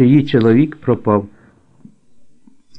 що її чоловік пропав.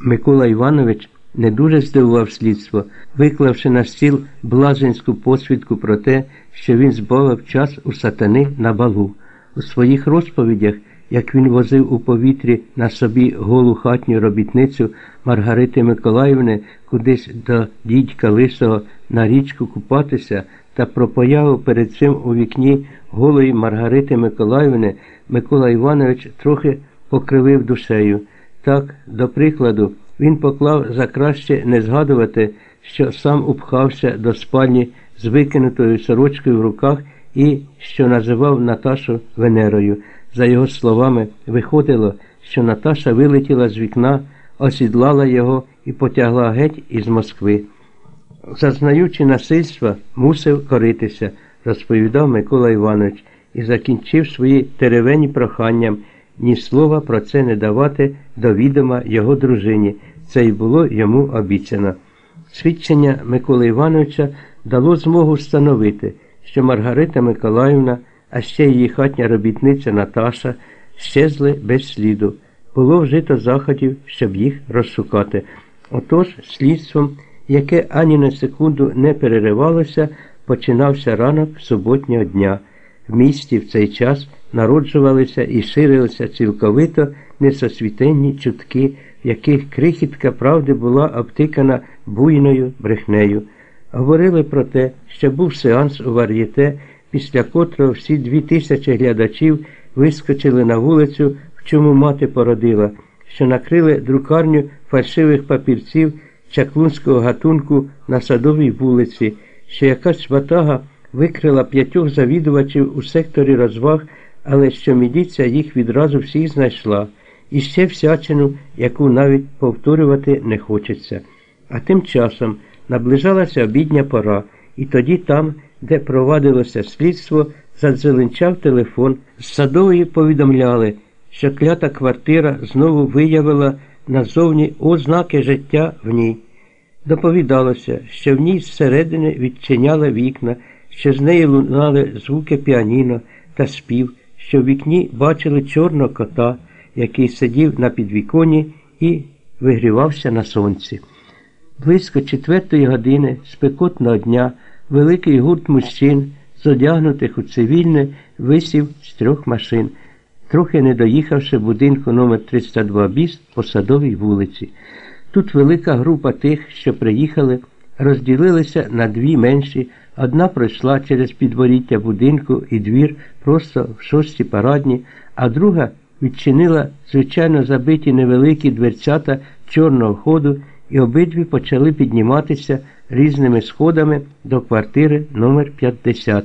Микола Іванович не дуже здивував слідство, виклавши на стіл блаженську посвідку про те, що він збавив час у сатани на балу. У своїх розповідях, як він возив у повітрі на собі голу хатню робітницю Маргарити Миколаївни кудись до дідька Лисого на річку купатися та про появу перед цим у вікні голої Маргарити Миколаївни, Микола Іванович трохи покривив душею. Так, до прикладу, він поклав за краще не згадувати, що сам упхався до спальні з викинутою сорочкою в руках і що називав Наташу Венерою. За його словами, виходило, що Наташа вилетіла з вікна, осідлала його і потягла геть із Москви. Зазнаючи насильства, мусив коритися, розповідав Микола Іванович і закінчив свої теревені проханням ні слова про це не давати до відома його дружині. Це й було йому обіцяно. Свідчення Миколи Івановича дало змогу встановити, що Маргарита Миколаївна, а ще її хатня робітниця Наташа щезли без сліду. Було вжито заходів, щоб їх розшукати. Отож, слідством, яке ані на секунду не переривалося, починався ранок суботнього дня. В місті в цей час народжувалися і ширилися цілковито несосвітенні чутки, в яких крихітка правди була обтикана буйною брехнею. Говорили про те, що був сеанс у вар'єте, після котрого всі дві тисячі глядачів вискочили на вулицю, в чому мати породила, що накрили друкарню фальшивих папірців чаклунського гатунку на садовій вулиці, що якась ватага викрила п'ятьох завідувачів у секторі розваг, але що міліція їх відразу всіх знайшла, і ще всячину, яку навіть повторювати не хочеться. А тим часом наближалася обідня пора, і тоді там, де провадилося слідство, задзеленчав телефон. З садової повідомляли, що клята квартира знову виявила назовні ознаки життя в ній. Доповідалося, що в ній зсередини відчиняли вікна, що з неї лунали звуки піаніно та спів, що в вікні бачили чорного кота, який сидів на підвіконі і вигрівався на сонці. Близько четвертої години спекотного дня великий гурт мужчин, зодягнутих у цивільне, висів з трьох машин, трохи не доїхавши будинку номер 302 біст по садовій вулиці. Тут велика група тих, що приїхали, розділилися на дві менші. Одна пройшла через підворіття будинку і двір просто в шостій парадні, а друга відчинила звичайно забиті невеликі дверцята чорного ходу і обидві почали підніматися різними сходами до квартири номер 50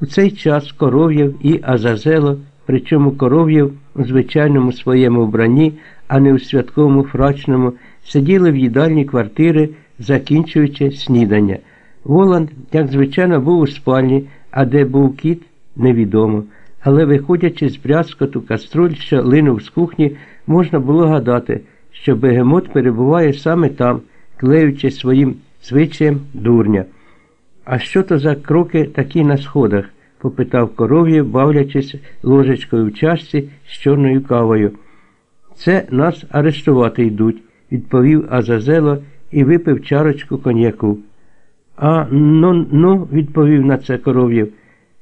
У цей час Коров'єв і Азазело, причому Коров'єв у звичайному своєму вбранні, а не у святковому фрачному, сиділи в їдальні квартири, закінчуючи снідання. Воланд, як звичайно, був у спальні, а де був кіт, невідомо. Але, виходячи з брязкоту каструль, що линув з кухні, можна було гадати, що бегемот перебуває саме там, клеючи своїм звичаєм дурня. А що то за кроки такі на сходах? попитав коров'єв, бавлячись ложечкою в чашці з чорною кавою. Це нас арештувати йдуть, відповів Азазело і випив чарочку коньяку. А ну, ну, відповів на це коров'єв.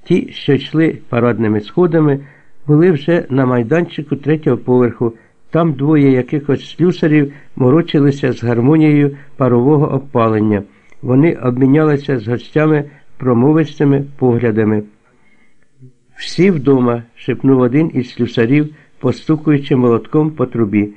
Ті, що йшли парадними сходами, були вже на майданчику третього поверху. Там двоє якихось слюсарів морочилися з гармонією парового опалення. Вони обмінялися з гостями промовистими поглядами. Всі вдома, шепнув один із слюсарів, постукуючи молотком по трубі.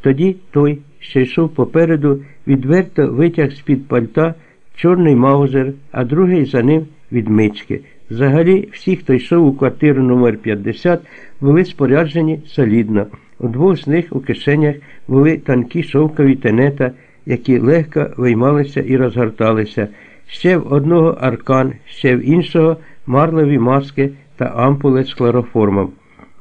Тоді той, що йшов попереду, відверто витяг з-під пальта чорний маузер, а другий за ним відмички. Взагалі, всі, хто йшов у квартиру номер 50 були споряджені солідно. У двох з них у кишенях були тонкі шовкові тенета, які легко виймалися і розгорталися, ще в одного аркан, ще в іншого марлеві маски та ампули з хлороформом.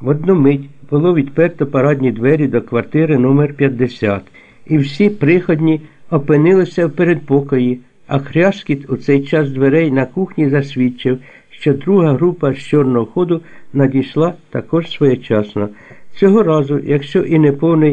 В одну мить було відперто парадні двері до квартири номер 50 і всі приходні опинилися в передпокої, а хряскіт у цей час дверей на кухні засвідчив, що друга група з чорного ходу надійшла також своєчасно. Цього разу, якщо і не повний